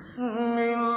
بِسْمِ اللَّهِ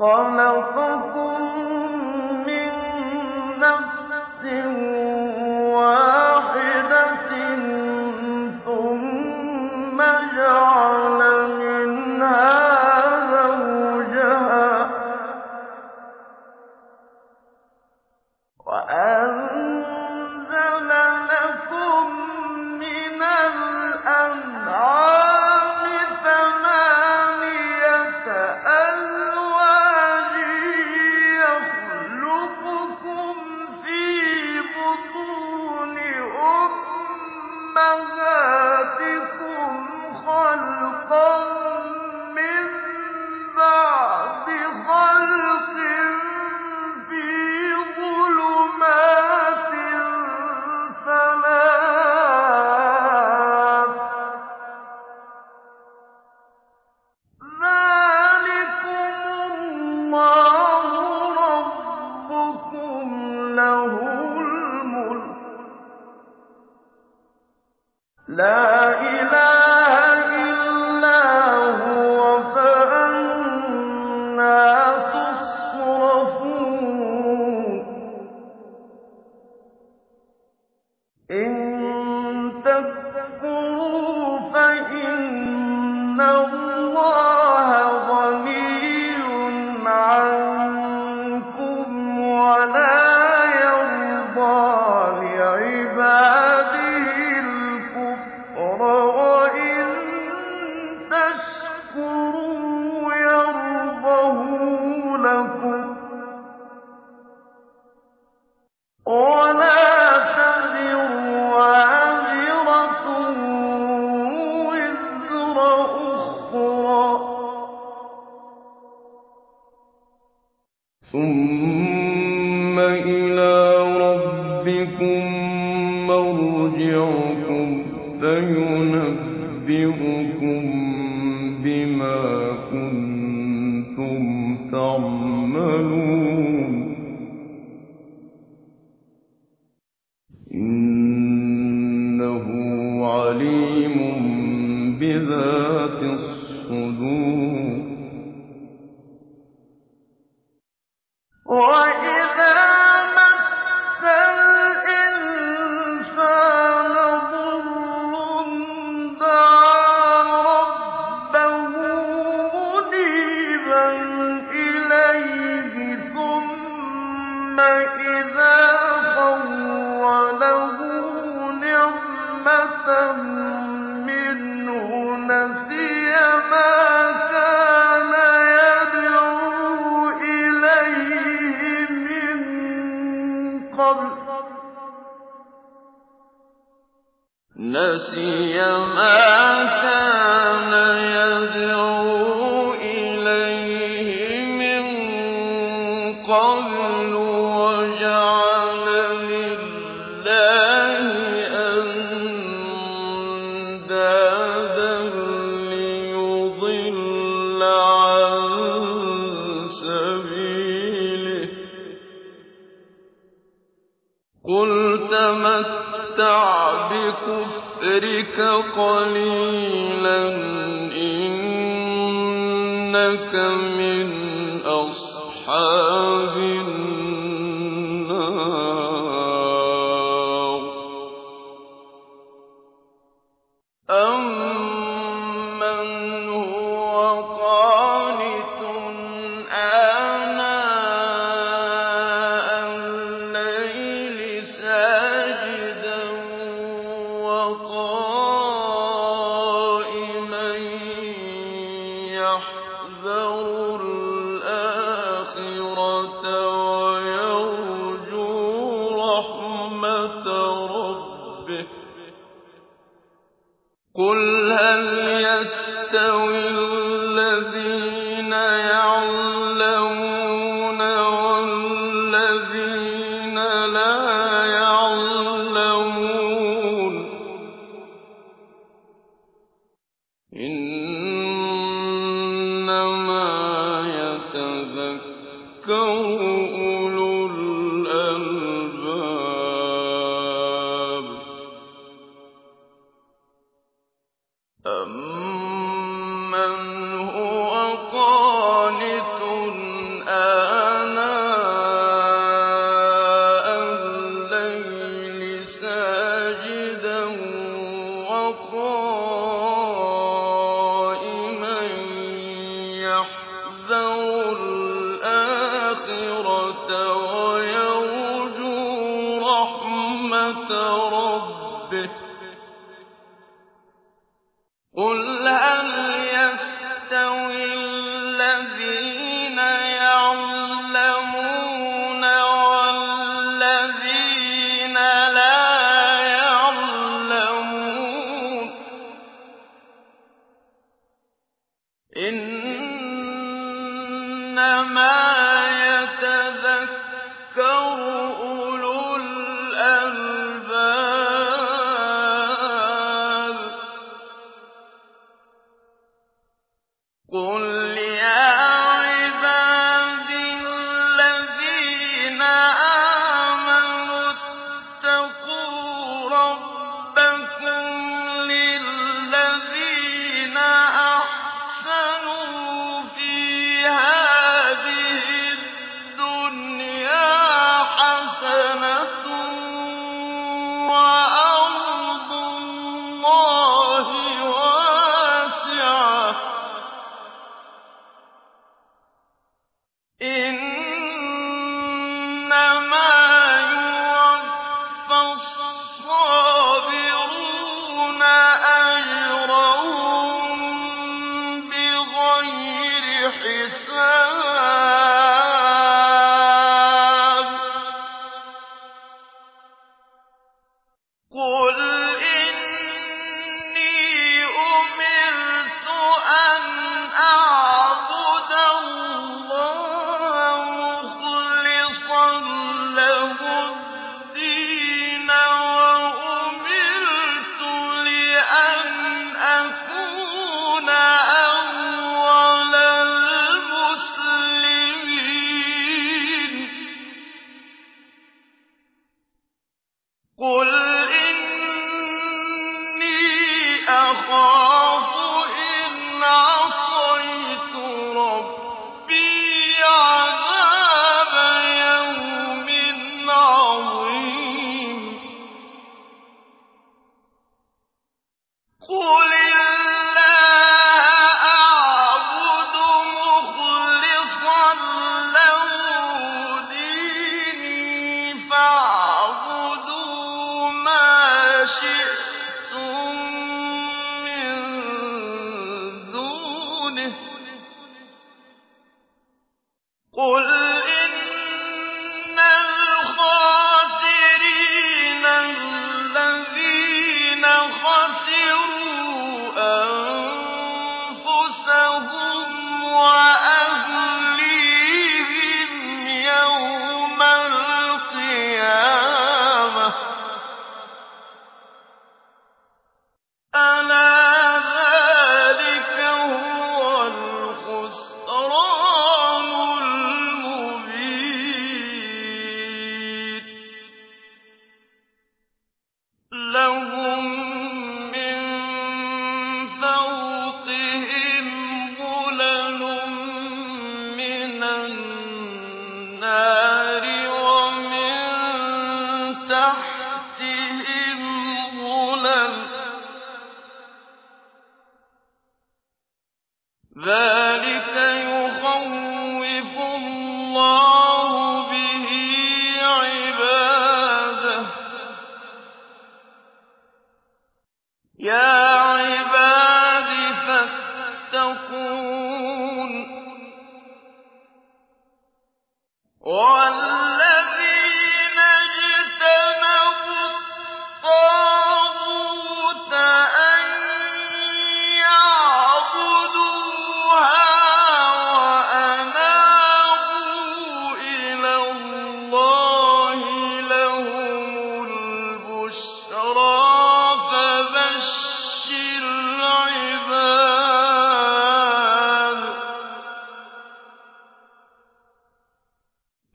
خَلَقَكُم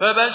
عِبَادِ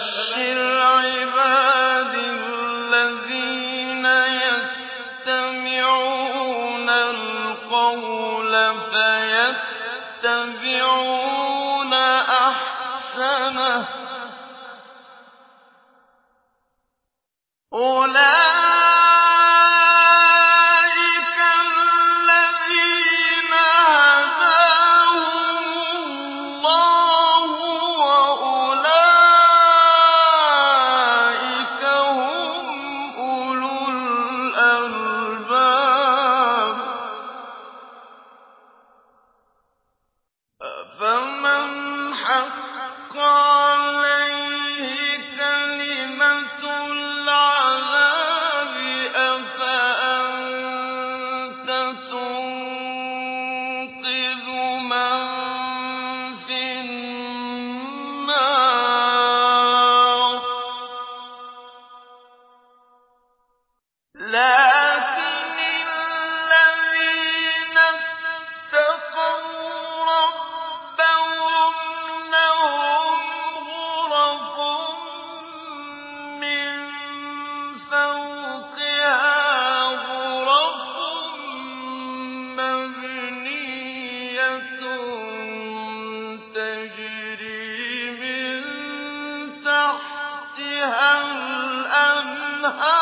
تَحْتِهَا الْأَنْهَارُ ۖ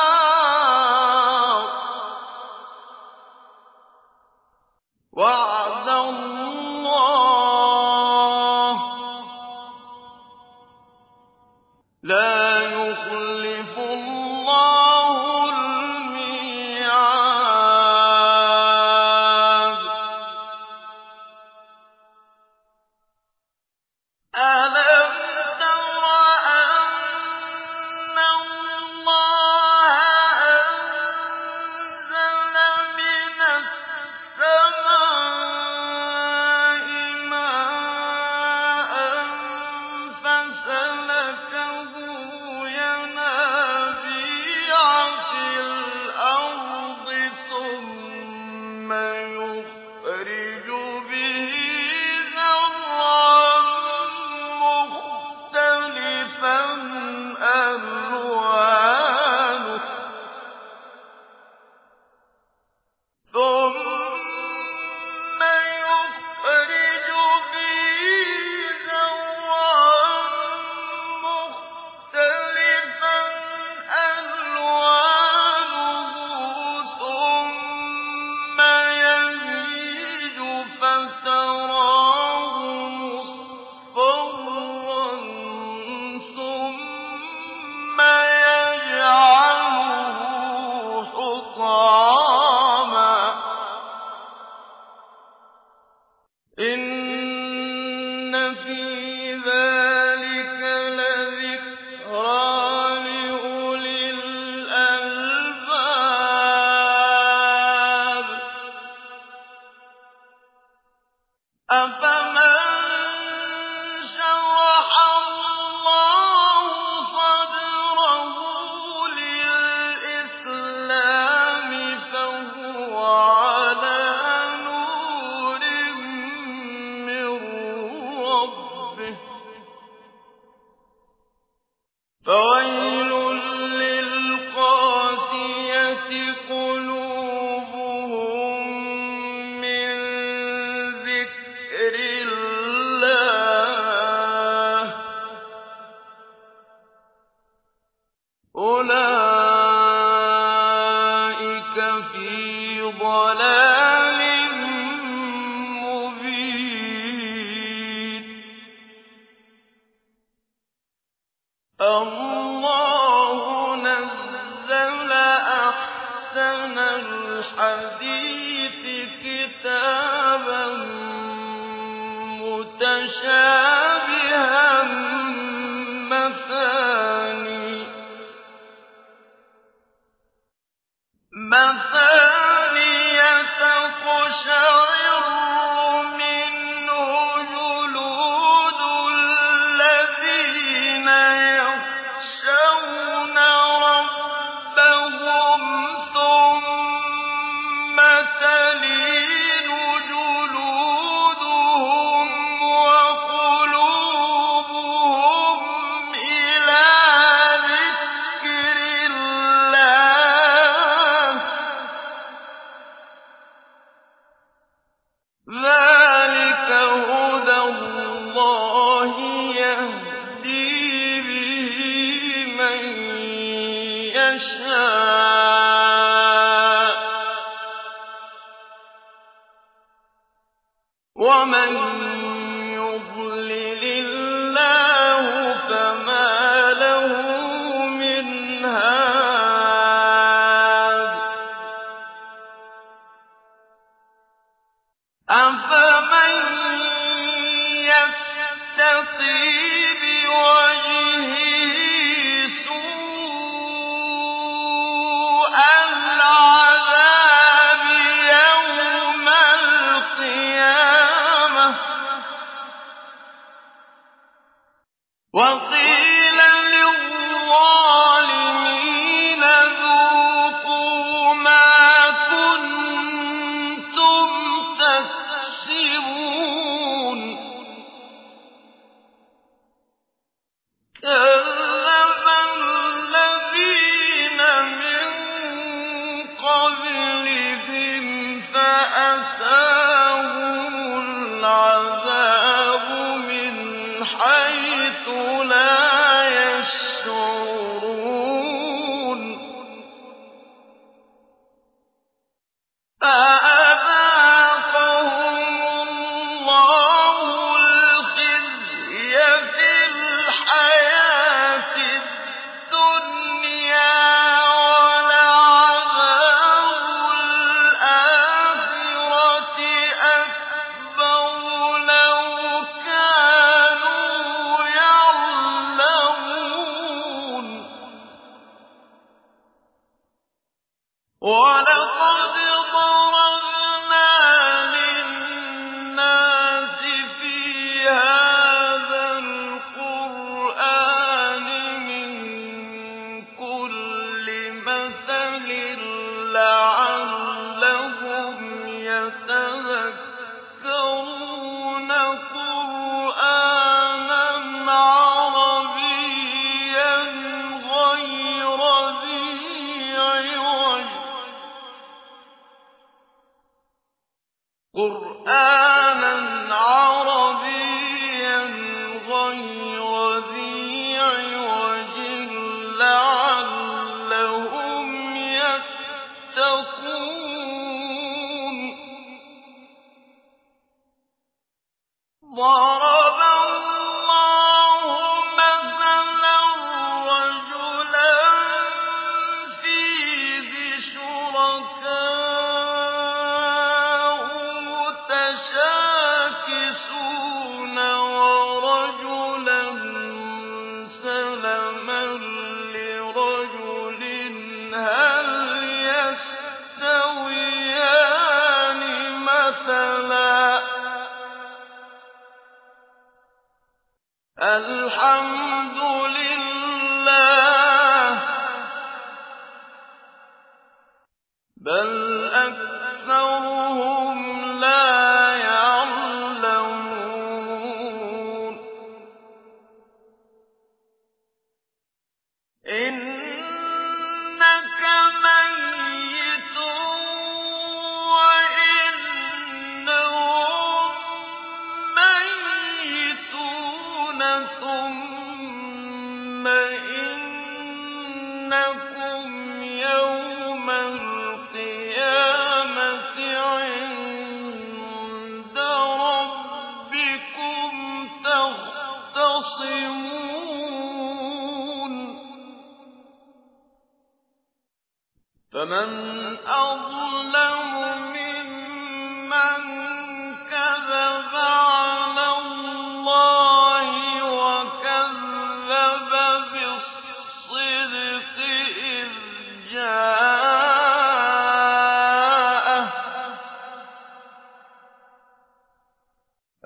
إِنَّ فِي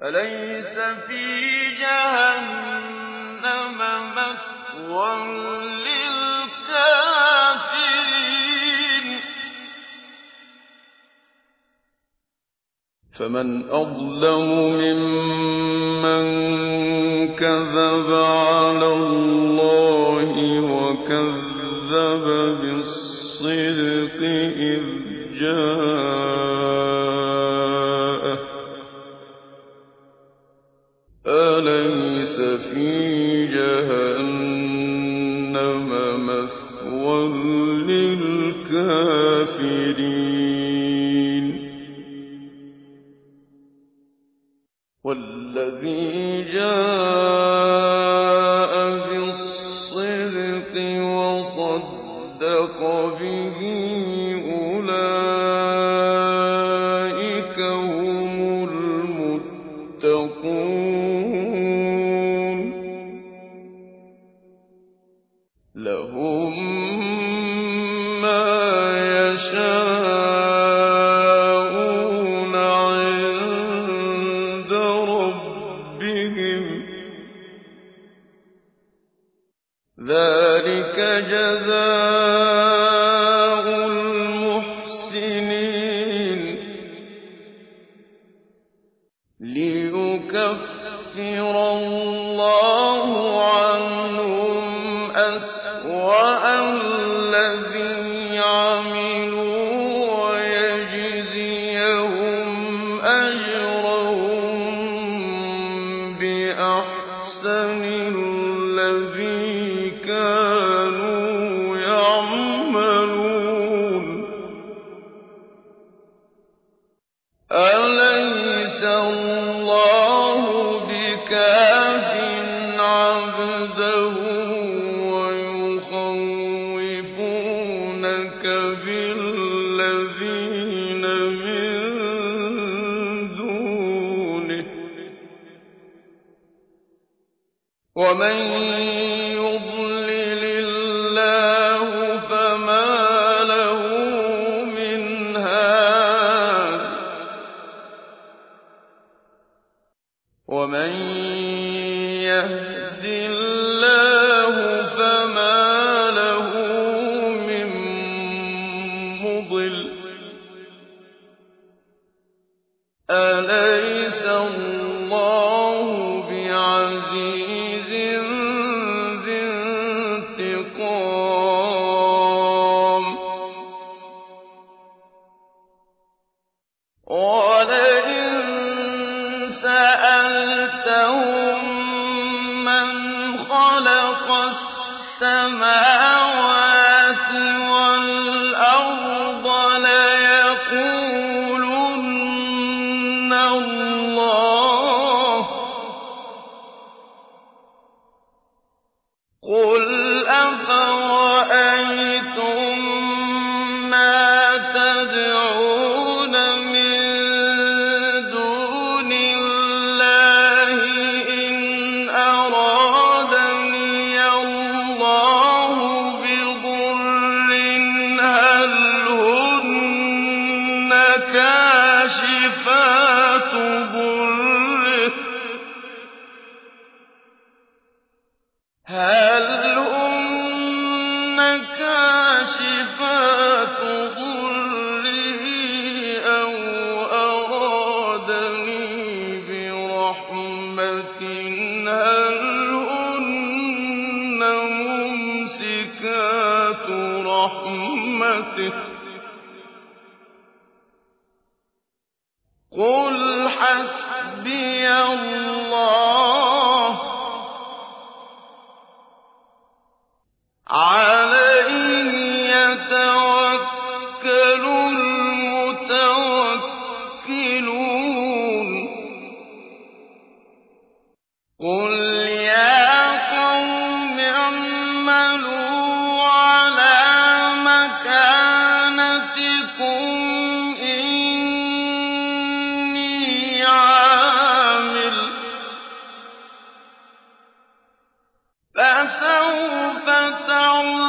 أليس في جهنم مثوى للكافرين؟ فمن أظلم ممن كذب على الله وكذب بالصدق إذ جاء أسوأ فسوف تعلمون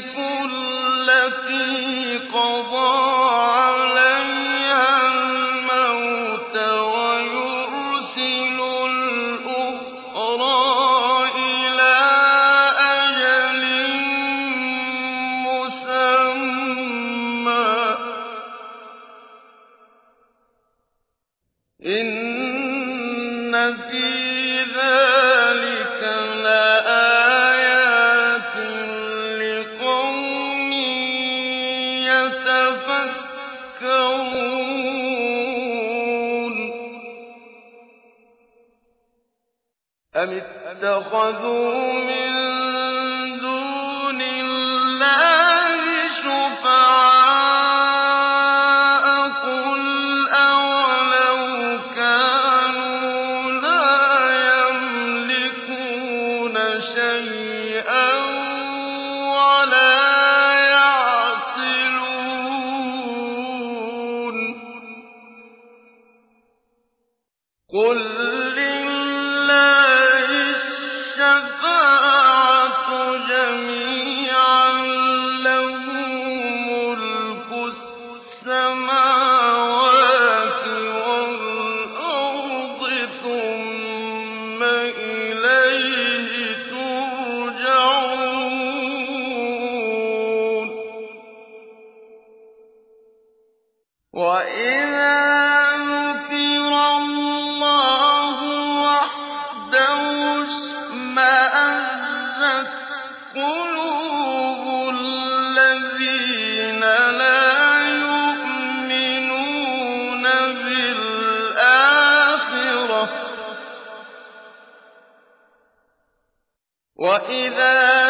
فَيُمْسِكُ الَّتِي قَضَىٰ وَإِذَا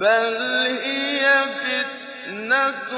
بَلْ هِيَ فِتْنَةٌ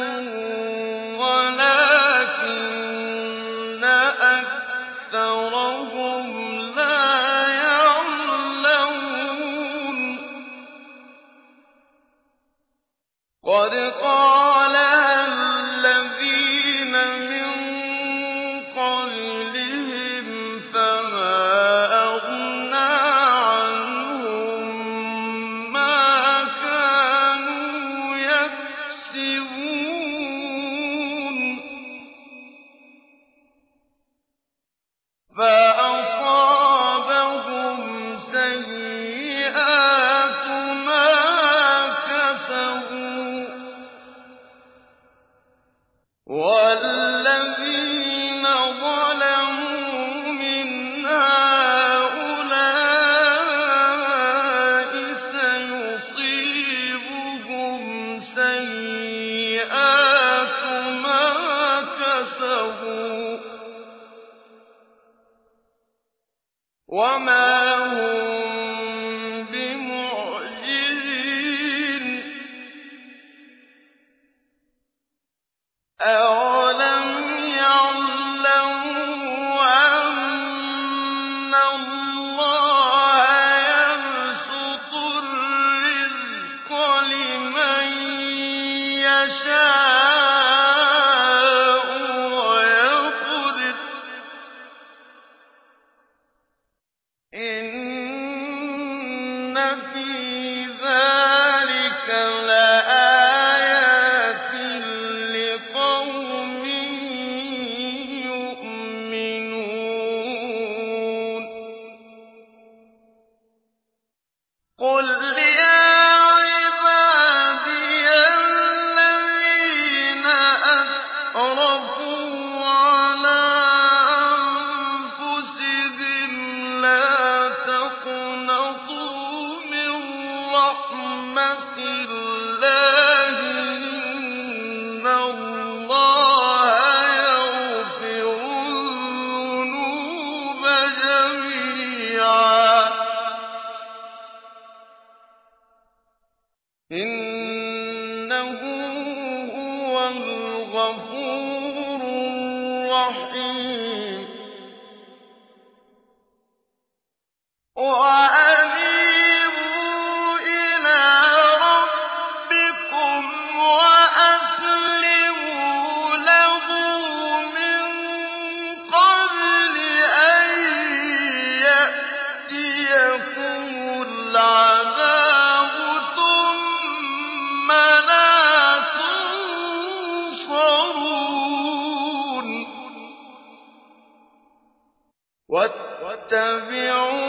وَاتَّبِعُوا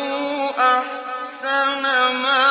أَحْسَنَ مَا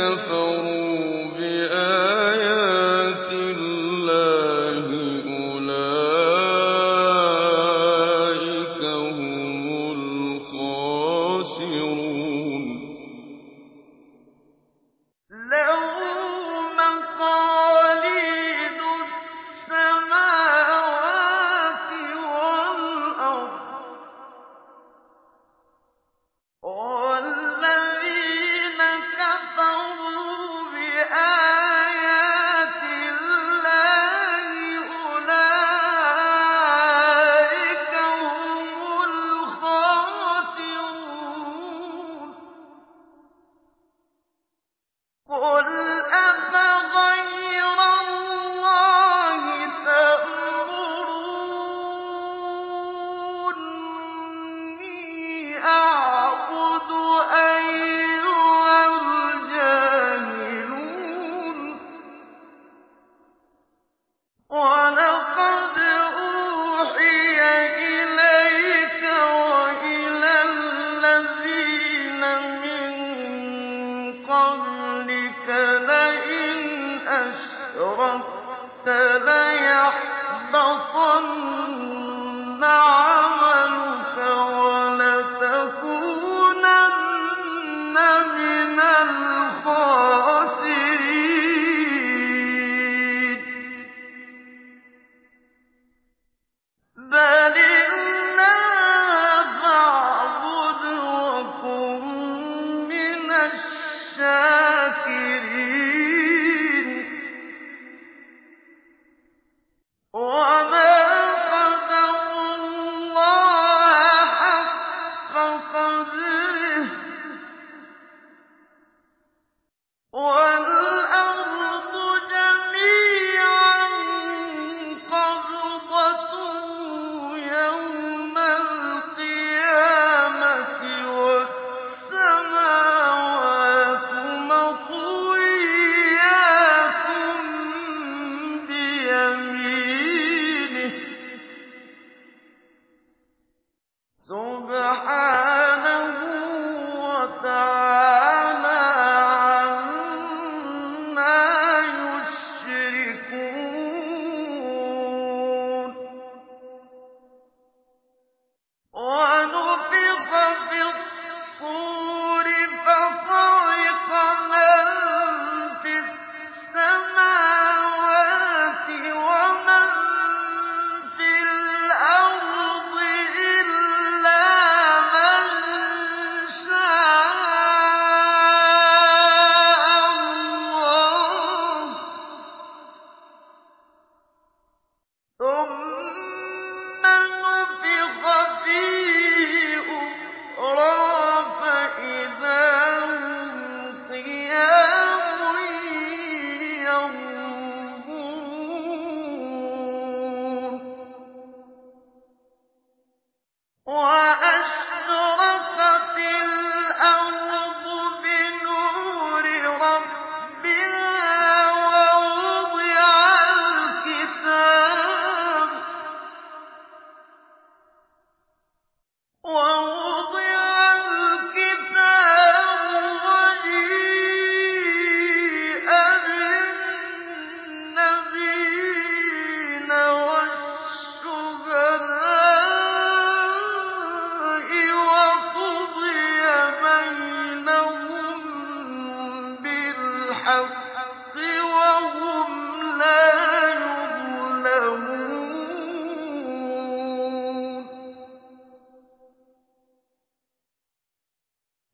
كَفَرُوا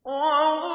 وَوُفِّيَتْ